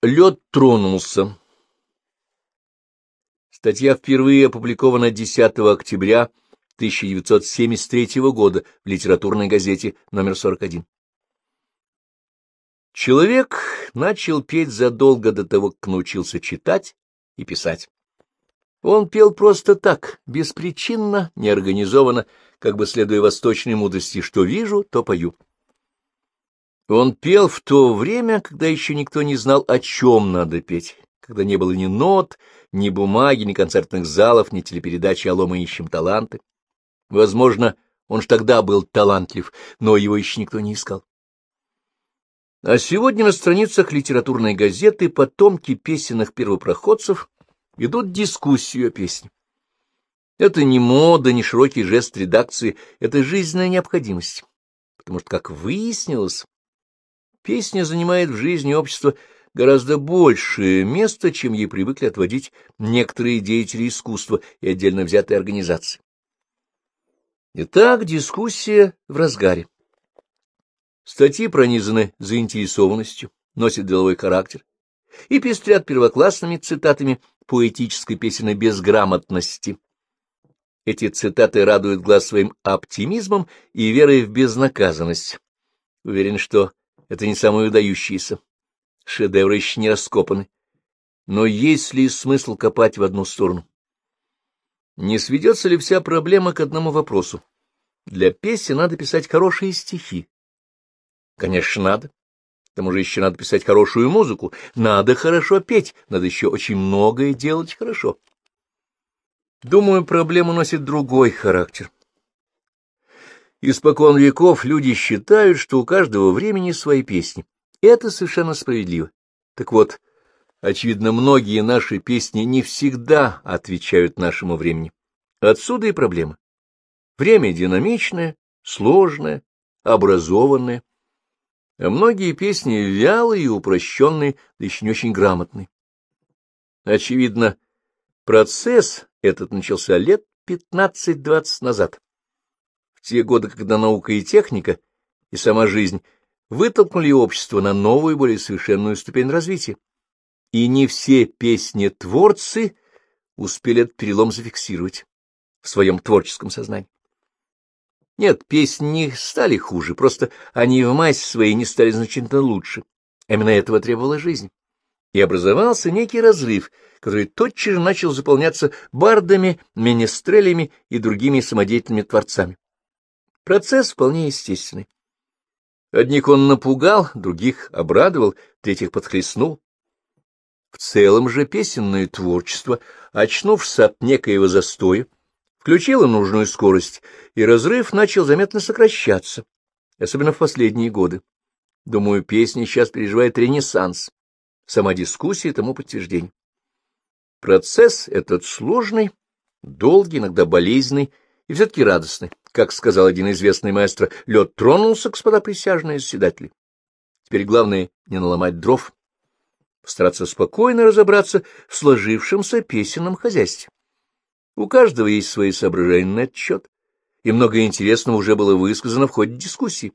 Лед тронулся. Статья впервые опубликована 10 октября 1973 года в литературной газете номер 41. Человек начал петь задолго до того, как научился читать и писать. Он пел просто так, беспричинно, неорганизованно, как бы следуя восточной мудрости, что вижу, то пою. Он пел в то время, когда еще никто не знал, о чем надо петь, когда не было ни нот, ни бумаги, ни концертных залов, ни телепередачи «Алло, мы ищем таланты». Возможно, он ж тогда был талантлив, но его еще никто не искал. А сегодня на страницах литературной газеты потомки песенных первопроходцев ведут дискуссию о песне. Это не мода, не широкий жест редакции, это жизненная необходимость. Потому что, как выяснилось, Песня занимает в жизни общества гораздо большее место, чем ей привыкли отводить некоторые деятели искусства и отдельно взятые организации. Итак, дискуссия в разгаре. Статьи пронизаны заинтересованностью, носят деловой характер и пестрят первоклассными цитатами поэтической песенной безграмотности. Эти цитаты радуют глаз своим оптимизмом и верой в безнаказанность. Уверен, что это не самые выдающиеся. Шедевры еще не раскопаны. Но есть ли смысл копать в одну сторону? Не сведется ли вся проблема к одному вопросу? Для песни надо писать хорошие стихи. Конечно, надо. К тому же еще надо писать хорошую музыку. Надо хорошо петь, надо еще очень многое делать хорошо. Думаю, проблема носит другой характер. Испокон веков люди считают, что у каждого времени свои песни. Это совершенно справедливо. Так вот, очевидно, многие наши песни не всегда отвечают нашему времени. Отсюда и проблема. Время динамичное, сложное, образованное. А многие песни вялые упрощенные, да еще не очень грамотные. Очевидно, процесс этот начался лет 15-20 назад те годы, когда наука и техника, и сама жизнь вытолкнули общество на новую, более совершенную ступень развития. И не все песни-творцы успели этот перелом зафиксировать в своем творческом сознании. Нет, песни стали хуже, просто они в массе своей не стали значительно лучше. Именно этого требовала жизнь. И образовался некий разрыв, который тотчас же начал заполняться бардами, менестрелями и другими самодеятельными творцами. Процесс вполне естественный. Одних он напугал, других обрадовал, третьих подхлестнул. В целом же песенное творчество, очнувшись от некоего застоя, включило нужную скорость, и разрыв начал заметно сокращаться, особенно в последние годы. Думаю, песня сейчас переживает ренессанс. Сама дискуссия тому подтверждение. Процесс этот сложный, долгий, иногда болезненный и все-таки радостный. Как сказал один известный маэстро, лед тронулся, господа присяжные заседатели. Теперь главное не наломать дров, постараться спокойно разобраться в сложившемся песенном хозяйстве. У каждого есть свои соображения на отчет, и много интересного уже было высказано в ходе дискуссии.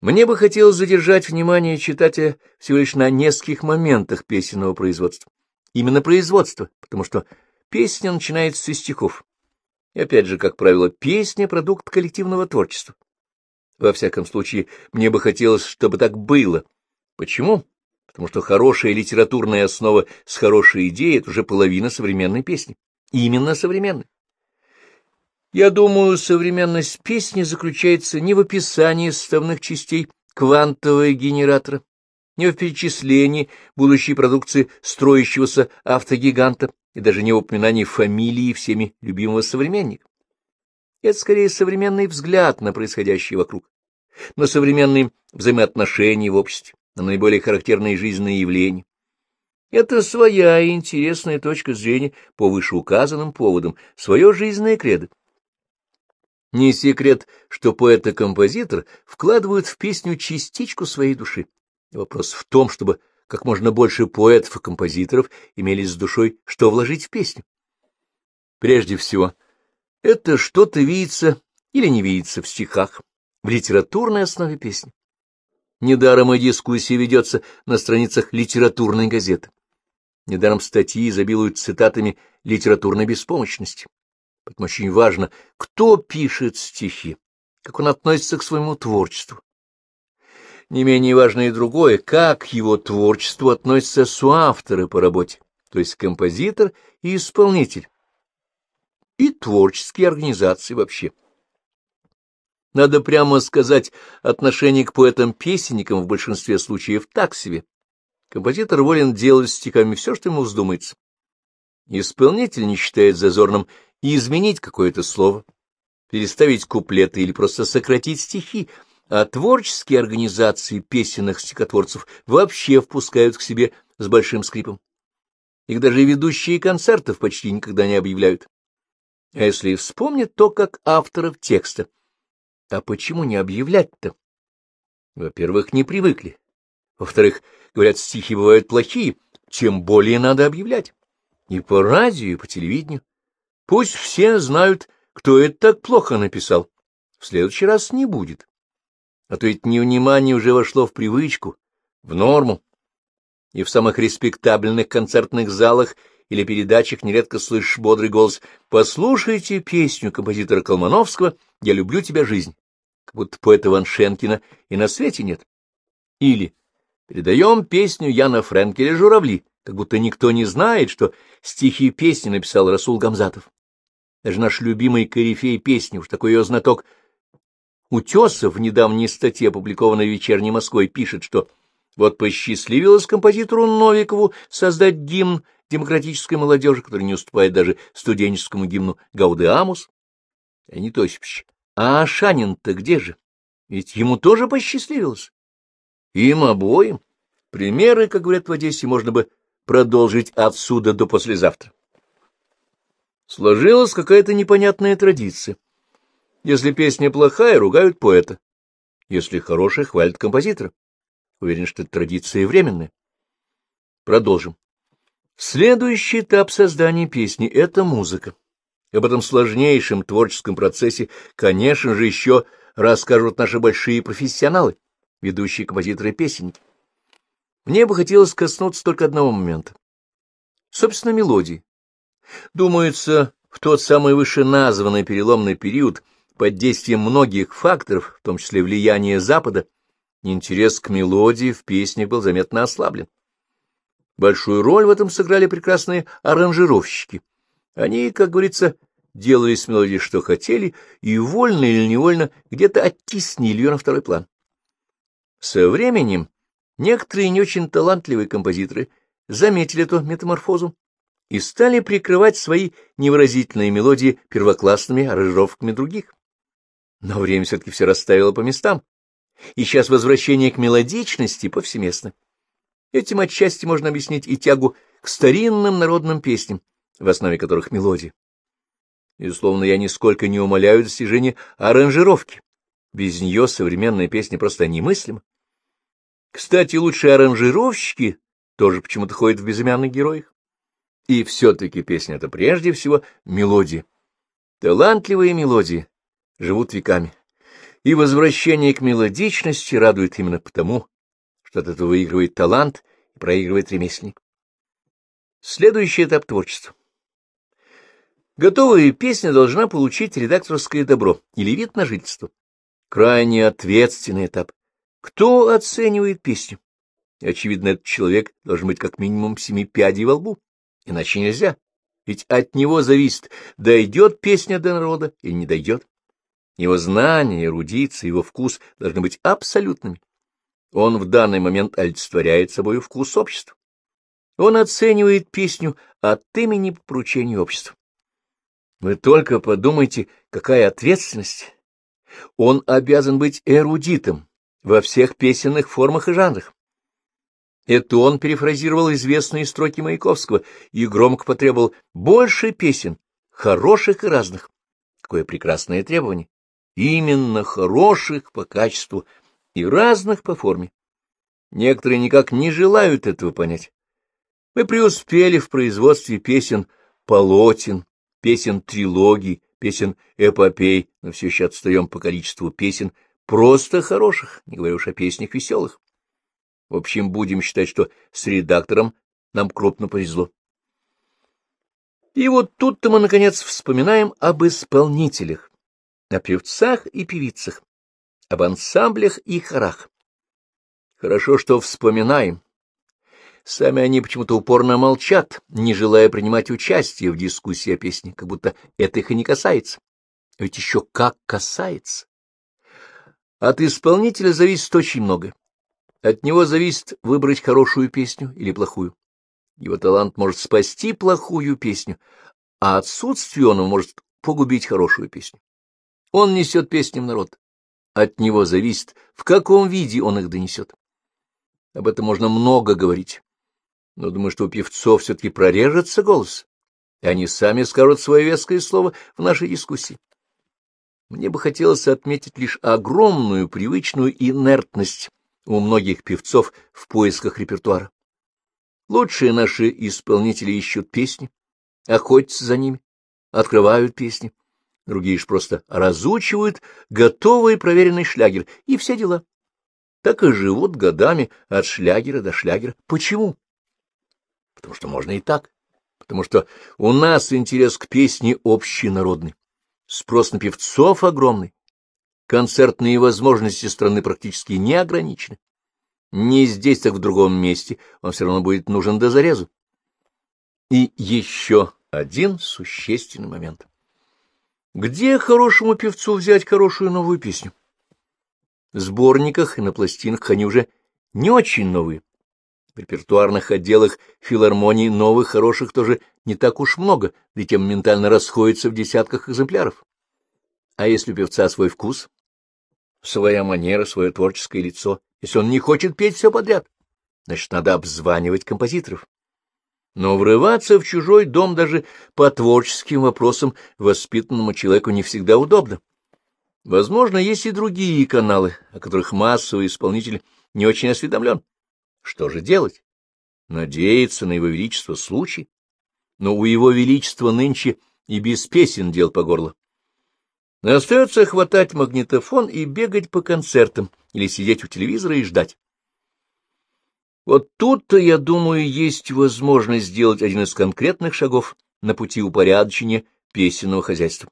Мне бы хотелось задержать внимание читателя всего лишь на нескольких моментах песенного производства. Именно производства, потому что песня начинается с стихов. И опять же, как правило, песня — продукт коллективного творчества. Во всяком случае, мне бы хотелось, чтобы так было. Почему? Потому что хорошая литературная основа с хорошей идеей — это уже половина современной песни. Именно современной. Я думаю, современность песни заключается не в описании составных частей квантового генератора, не в перечислении будущей продукции строящегося автогиганта, и даже не упоминание фамилии всеми любимого современника. Это скорее современный взгляд на происходящее вокруг, на современные взаимоотношения в обществе, на наиболее характерные жизненные явления. Это своя интересная точка зрения по вышеуказанным поводам, свое жизненное кредо. Не секрет, что поэт и композитор вкладывают в песню частичку своей души. Вопрос в том, чтобы как можно больше поэтов и композиторов имели с душой, что вложить в песню. Прежде всего, это что-то видится или не видится в стихах, в литературной основе песни. Недаром и дискуссия ведется на страницах литературной газеты. Недаром статьи изобилуют цитатами литературной беспомощности. Поэтому очень важно, кто пишет стихи, как он относится к своему творчеству. Не менее важно и другое, как его творчеству относятся соавторы по работе, то есть композитор и исполнитель, и творческие организации вообще. Надо прямо сказать, отношение к поэтам-песенникам в большинстве случаев так себе. Композитор волен делать стихами все, что ему вздумается. Исполнитель не считает зазорным и изменить какое-то слово, переставить куплеты или просто сократить стихи, а творческие организации песенных стихотворцев вообще впускают к себе с большим скрипом. Их даже ведущие концертов почти никогда не объявляют. А если вспомнить то, как авторов текста. А почему не объявлять-то? Во-первых, не привыкли. Во-вторых, говорят, стихи бывают плохие, тем более надо объявлять. И по радио, и по телевидению. Пусть все знают, кто это так плохо написал. В следующий раз не будет а то ведь невнимание уже вошло в привычку, в норму. И в самых респектабельных концертных залах или передачах нередко слышишь бодрый голос «Послушайте песню композитора Колмановского «Я люблю тебя, жизнь», как будто поэта Ваншенкина и на свете нет. Или передаем песню Яна Френкеля «Журавли», как будто никто не знает, что стихи песни написал Расул Гамзатов. Даже наш любимый корифей песни, уж такой ее знаток — Утесов в недавней статье, опубликованной «Вечерней Москвой», пишет, что вот посчастливилось композитору Новикову создать гимн демократической молодежи, который не уступает даже студенческому гимну «Гаудеамус». А не Осипович. А Шанин-то где же? Ведь ему тоже посчастливилось. Им обоим. Примеры, как говорят в Одессе, можно бы продолжить отсюда до послезавтра. Сложилась какая-то непонятная традиция. Если песня плохая, ругают поэта. Если хорошая, хвалят композитора. Уверен, что это традиция временная. Продолжим. Следующий этап создания песни — это музыка. Об этом сложнейшем творческом процессе, конечно же, еще расскажут наши большие профессионалы, ведущие композиторы песенники. Мне бы хотелось коснуться только одного момента. Собственно, мелодии. Думается, в тот самый вышеназванный переломный период — под действием многих факторов, в том числе влияния Запада, интерес к мелодии в песнях был заметно ослаблен. Большую роль в этом сыграли прекрасные аранжировщики. Они, как говорится, делали с мелодией, что хотели, и вольно или невольно где-то оттеснили ее на второй план. Со временем некоторые не очень талантливые композиторы заметили эту метаморфозу и стали прикрывать свои невыразительные мелодии первоклассными аранжировками других. Но время все-таки все расставило по местам, и сейчас возвращение к мелодичности повсеместно. Этим отчасти можно объяснить и тягу к старинным народным песням, в основе которых мелодия. Безусловно, я нисколько не умоляю достижения аранжировки. Без нее современная песня просто немыслима. Кстати, лучшие аранжировщики тоже почему-то ходят в безымянных героях. И все-таки песня — это прежде всего мелодия. Талантливые мелодии, живут веками. И возвращение к мелодичности радует именно потому, что от этого выигрывает талант и проигрывает ремесленник. Следующий этап творчества. Готовая песня должна получить редакторское добро или вид на жительство. Крайне ответственный этап. Кто оценивает песню? Очевидно, этот человек должен быть как минимум семи пядей во лбу, иначе нельзя. Ведь от него зависит, дойдет песня до народа или не дойдет. Его знания, эрудиция, его вкус должны быть абсолютными. Он в данный момент олицетворяет собой вкус общества. Он оценивает песню от имени по поручению общества. Вы только подумайте, какая ответственность. Он обязан быть эрудитом во всех песенных формах и жанрах. Это он перефразировал известные строки Маяковского и громко потребовал больше песен, хороших и разных. Какое прекрасное требование! Именно хороших по качеству и разных по форме. Некоторые никак не желают этого понять. Мы преуспели в производстве песен полотен, песен трилогий, песен эпопей, но все еще отстаем по количеству песен, просто хороших, не говоря уж о песнях веселых. В общем, будем считать, что с редактором нам крупно повезло. И вот тут-то мы, наконец, вспоминаем об исполнителях, о певцах и певицах, об ансамблях и хорах. Хорошо, что вспоминаем. Сами они почему-то упорно молчат, не желая принимать участие в дискуссии о песне, как будто это их и не касается. Ведь еще как касается. От исполнителя зависит очень много. От него зависит выбрать хорошую песню или плохую. Его талант может спасти плохую песню, а отсутствие он может погубить хорошую песню. Он несет песни в народ. От него зависит, в каком виде он их донесет. Об этом можно много говорить. Но думаю, что у певцов все-таки прорежется голос, и они сами скажут свое веское слово в нашей дискуссии. Мне бы хотелось отметить лишь огромную привычную инертность у многих певцов в поисках репертуара. Лучшие наши исполнители ищут песни, охотятся за ними, открывают песни. Другие же просто разучивают готовый проверенный шлягер, и все дела. Так и живут годами от шлягера до шлягера. Почему? Потому что можно и так. Потому что у нас интерес к песне общенародный. Спрос на певцов огромный. Концертные возможности страны практически не ограничены. Не здесь, так в другом месте, он все равно будет нужен до зарезу. И еще один существенный момент. Где хорошему певцу взять хорошую новую песню? В сборниках и на пластинках они уже не очень новые. В репертуарных отделах филармонии новых хороших тоже не так уж много, ведь те моментально расходятся в десятках экземпляров. А если у певца свой вкус, своя манера, свое творческое лицо, если он не хочет петь все подряд, значит, надо обзванивать композиторов. Но врываться в чужой дом даже по творческим вопросам воспитанному человеку не всегда удобно. Возможно, есть и другие каналы, о которых массовый исполнитель не очень осведомлен. Что же делать? Надеяться на его величество случай? Но у его величества нынче и без песен дел по горло. Остается хватать магнитофон и бегать по концертам или сидеть у телевизора и ждать. Вот тут-то, я думаю, есть возможность сделать один из конкретных шагов на пути упорядочения песенного хозяйства.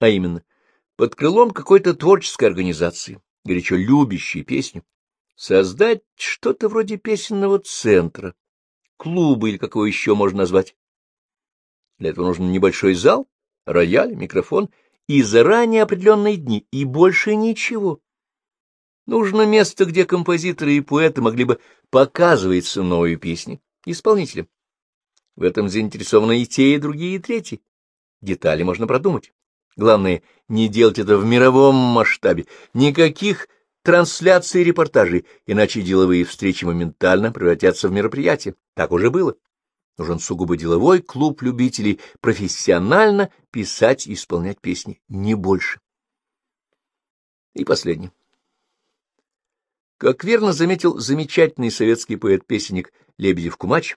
А именно, под крылом какой-то творческой организации, горячо любящей песню, создать что-то вроде песенного центра, клуба или как его еще можно назвать. Для этого нужен небольшой зал, рояль, микрофон — и заранее определенные дни, и больше ничего. Нужно место, где композиторы и поэты могли бы показывать новые песни исполнителям. В этом заинтересованы и те, и другие, и третьи. Детали можно продумать. Главное, не делать это в мировом масштабе. Никаких трансляций и репортажей, иначе деловые встречи моментально превратятся в мероприятия. Так уже было. Нужен сугубо деловой клуб любителей профессионально писать и исполнять песни, не больше. И последнее. Как верно заметил замечательный советский поэт-песенник Лебедев-Кумач,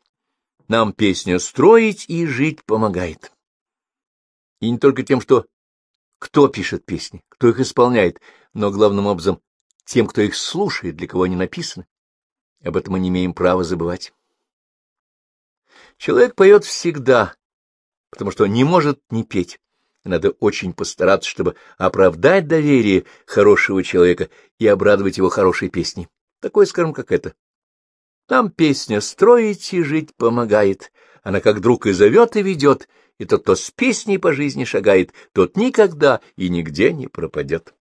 нам песня строить и жить помогает. И не только тем, что кто пишет песни, кто их исполняет, но главным образом тем, кто их слушает, для кого они написаны. Об этом мы не имеем права забывать. Человек поет всегда, потому что не может не петь. Надо очень постараться, чтобы оправдать доверие хорошего человека и обрадовать его хорошей песней. Такой, скажем, как это. Там песня «Строить и жить помогает». Она как друг и зовет, и ведет, и тот, кто с песней по жизни шагает, тот никогда и нигде не пропадет.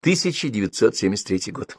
1973 год.